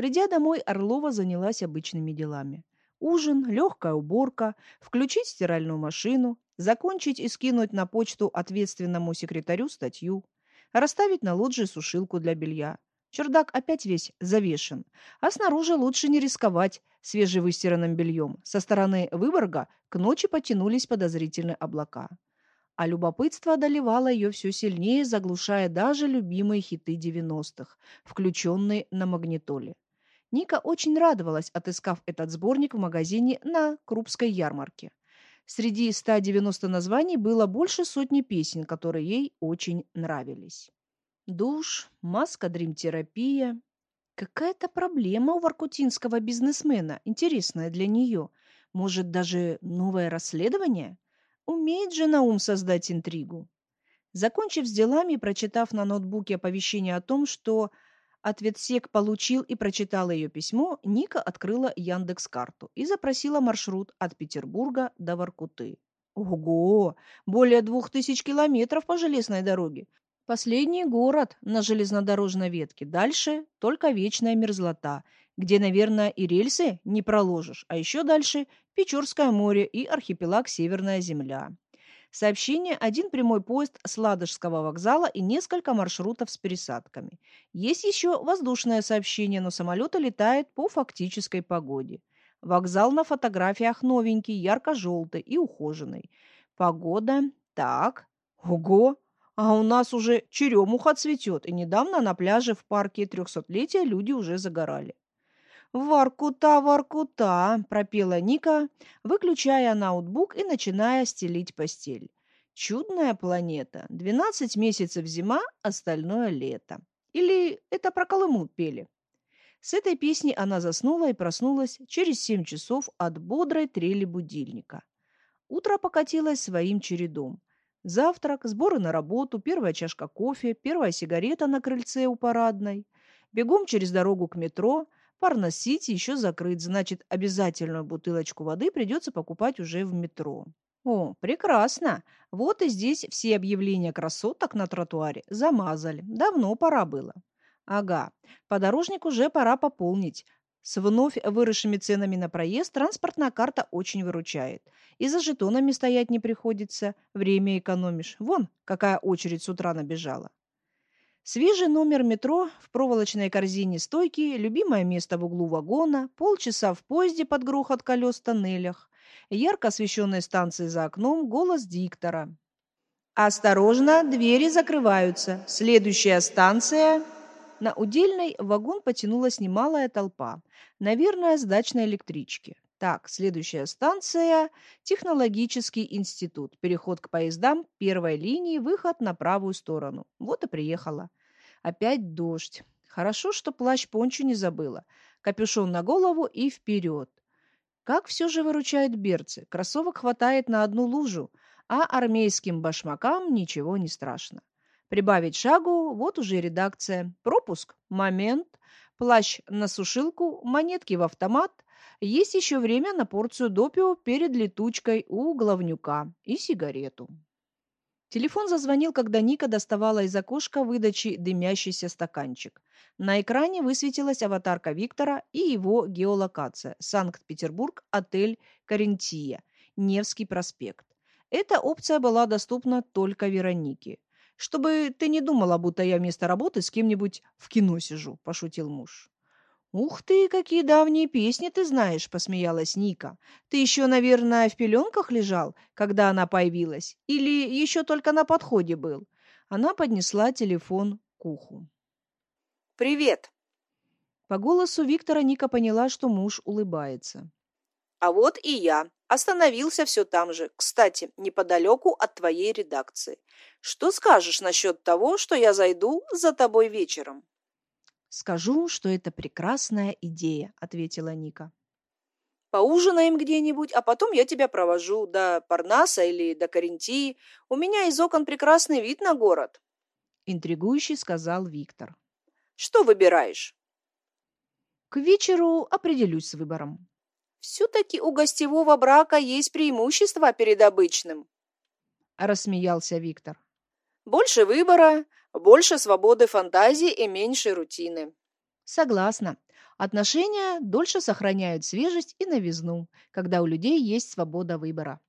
Придя домой, Орлова занялась обычными делами. Ужин, легкая уборка, включить стиральную машину, закончить и скинуть на почту ответственному секретарю статью, расставить на лоджии сушилку для белья. Чердак опять весь завешен, а снаружи лучше не рисковать свежевыстиранным бельем. Со стороны Выборга к ночи потянулись подозрительные облака. А любопытство одолевало ее все сильнее, заглушая даже любимые хиты 90-х, включенные на магнитоле. Ника очень радовалась, отыскав этот сборник в магазине на Крупской ярмарке. Среди 190 названий было больше сотни песен, которые ей очень нравились. Душ, маска дримтерапия. Какая-то проблема у воркутинского бизнесмена, интересная для нее. Может, даже новое расследование? Умеет же Наум создать интригу. Закончив с делами и прочитав на ноутбуке оповещение о том, что Ответсек получил и прочитал ее письмо, Ника открыла Яндекс-карту и запросила маршрут от Петербурга до Воркуты. Ого! Более двух тысяч километров по железной дороге. Последний город на железнодорожной ветке. Дальше только вечная мерзлота, где, наверное, и рельсы не проложишь. А еще дальше Печорское море и архипелаг Северная Земля. Сообщение – один прямой поезд с Ладожского вокзала и несколько маршрутов с пересадками. Есть еще воздушное сообщение, но самолеты летают по фактической погоде. Вокзал на фотографиях новенький, ярко-желтый и ухоженный. Погода. Так. Ого! А у нас уже черемуха цветет, и недавно на пляже в парке трехсотлетия люди уже загорали. «Воркута, воркута!» – пропела Ника, выключая ноутбук и начиная стелить постель. «Чудная планета. Двенадцать месяцев зима, остальное лето. Или это про Колыму пели?» С этой песни она заснула и проснулась через семь часов от бодрой трели будильника. Утро покатилось своим чередом. Завтрак, сборы на работу, первая чашка кофе, первая сигарета на крыльце у парадной, бегом через дорогу к метро – Парнос-Сити еще закрыт, значит, обязательную бутылочку воды придется покупать уже в метро. О, прекрасно. Вот и здесь все объявления красоток на тротуаре замазали. Давно пора было. Ага, подорожник уже пора пополнить. С вновь выросшими ценами на проезд транспортная карта очень выручает. И за жетонами стоять не приходится, время экономишь. Вон, какая очередь с утра набежала. Свежий номер метро в проволочной корзине стойки, любимое место в углу вагона, полчаса в поезде под грохот колес в тоннелях, ярко освещенные станции за окном, голос диктора. «Осторожно, двери закрываются. Следующая станция...» На удельной вагон потянулась немалая толпа. Наверное, с дачной электрички. Так, следующая станция – Технологический институт. Переход к поездам первой линии, выход на правую сторону. Вот и приехала. Опять дождь. Хорошо, что плащ-пончу не забыла. Капюшон на голову и вперед. Как все же выручают берцы. Кроссовок хватает на одну лужу, а армейским башмакам ничего не страшно. Прибавить шагу, вот уже редакция. Пропуск, момент, плащ на сушилку, монетки в автомат – есть еще время на порцию допио перед летучкой у главнюка и сигарету. Телефон зазвонил, когда Ника доставала из окошка выдачи дымящийся стаканчик. На экране высветилась аватарка Виктора и его геолокация. Санкт-Петербург, отель «Карентия», Невский проспект. Эта опция была доступна только Веронике. «Чтобы ты не думала, будто я вместо работы с кем-нибудь в кино сижу», – пошутил муж. «Ух ты, какие давние песни ты знаешь!» – посмеялась Ника. «Ты еще, наверное, в пеленках лежал, когда она появилась? Или еще только на подходе был?» Она поднесла телефон к уху. «Привет!» По голосу Виктора Ника поняла, что муж улыбается. «А вот и я. Остановился все там же. Кстати, неподалеку от твоей редакции. Что скажешь насчет того, что я зайду за тобой вечером?» «Скажу, что это прекрасная идея», — ответила Ника. «Поужинаем где-нибудь, а потом я тебя провожу до Парнаса или до Карентии. У меня из окон прекрасный вид на город», — интригующий сказал Виктор. «Что выбираешь?» «К вечеру определюсь с выбором». «Все-таки у гостевого брака есть преимущество перед обычным», — рассмеялся Виктор. «Больше выбора, больше свободы фантазии и меньше рутины. Согласна. Отношения дольше сохраняют свежесть и новизну, когда у людей есть свобода выбора.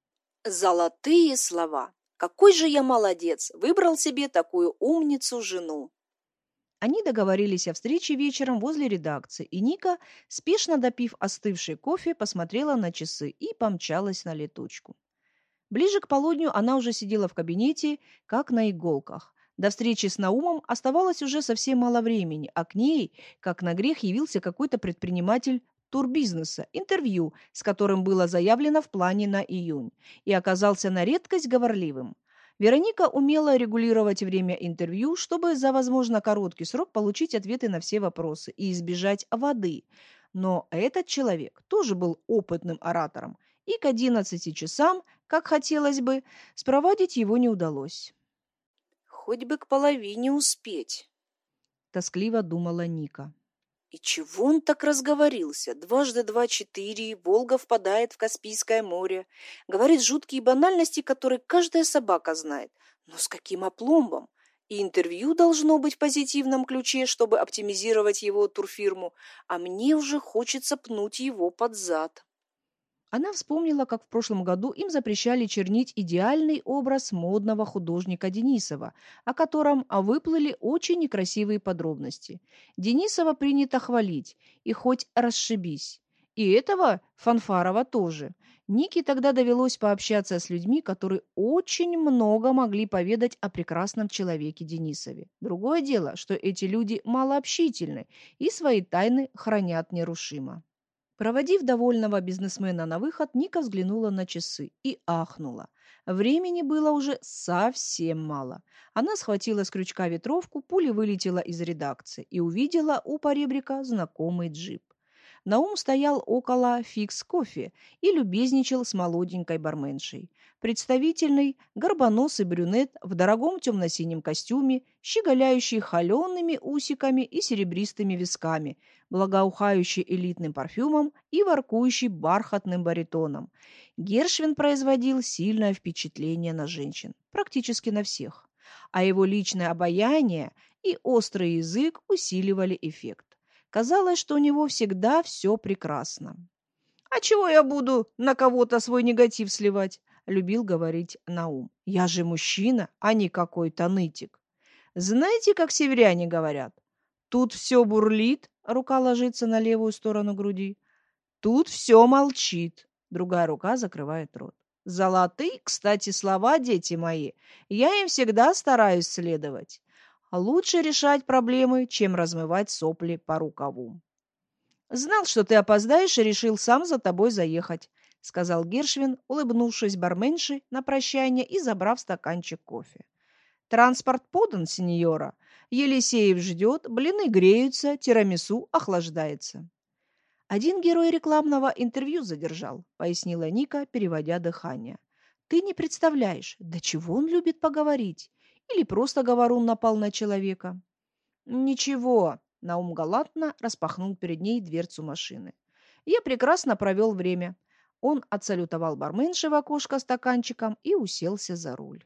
Золотые слова. Какой же я молодец, выбрал себе такую умницу-жену. Они договорились о встрече вечером возле редакции, и Ника, спешно допив остывший кофе, посмотрела на часы и помчалась на летучку. Ближе к полудню она уже сидела в кабинете, как на иголках. До встречи с Наумом оставалось уже совсем мало времени, а к ней, как на грех, явился какой-то предприниматель турбизнеса, интервью, с которым было заявлено в плане на июнь, и оказался на редкость говорливым. Вероника умела регулировать время интервью, чтобы за, возможно, короткий срок получить ответы на все вопросы и избежать воды. Но этот человек тоже был опытным оратором, и к 11 часам, как хотелось бы, спровадить его не удалось. Хоть бы к половине успеть. Тоскливо думала Ника. И чего он так разговорился? Дважды два – четыре, Волга впадает в Каспийское море. Говорит жуткие банальности, которые каждая собака знает. Но с каким опломбом? И интервью должно быть в позитивном ключе, чтобы оптимизировать его турфирму, а мне уже хочется пнуть его под зад. Она вспомнила, как в прошлом году им запрещали чернить идеальный образ модного художника Денисова, о котором выплыли очень некрасивые подробности. Денисова принято хвалить, и хоть расшибись. И этого Фанфарова тоже. Нике тогда довелось пообщаться с людьми, которые очень много могли поведать о прекрасном человеке Денисове. Другое дело, что эти люди малообщительны и свои тайны хранят нерушимо. Проводив довольного бизнесмена на выход, Ника взглянула на часы и ахнула. Времени было уже совсем мало. Она схватила с крючка ветровку, пуля вылетела из редакции и увидела у поребрика знакомый джип. Наум стоял около фикс кофе и любезничал с молоденькой барменшей. Представительный, горбоносый брюнет в дорогом темно-синем костюме, щеголяющий холеными усиками и серебристыми висками, благоухающий элитным парфюмом и воркующий бархатным баритоном. Гершвин производил сильное впечатление на женщин, практически на всех. А его личное обаяние и острый язык усиливали эффект. Казалось, что у него всегда все прекрасно. «А чего я буду на кого-то свой негатив сливать?» — любил говорить Наум. «Я же мужчина, а не какой-то нытик. Знаете, как северяне говорят? Тут все бурлит, рука ложится на левую сторону груди. Тут все молчит, другая рука закрывает рот. Золотые, кстати, слова, дети мои. Я им всегда стараюсь следовать. Лучше решать проблемы, чем размывать сопли по рукаву. «Знал, что ты опоздаешь, и решил сам за тобой заехать», — сказал Гершвин, улыбнувшись барменши на прощание и забрав стаканчик кофе. «Транспорт подан, сеньора. Елисеев ждет, блины греются, тирамису охлаждается». «Один герой рекламного интервью задержал», — пояснила Ника, переводя дыхание. «Ты не представляешь, до чего он любит поговорить. Или просто говорун напал на человека? Ничего, Наум галантно распахнул перед ней дверцу машины. Я прекрасно провел время. Он отсалютовал барменши в окошко стаканчиком и уселся за руль.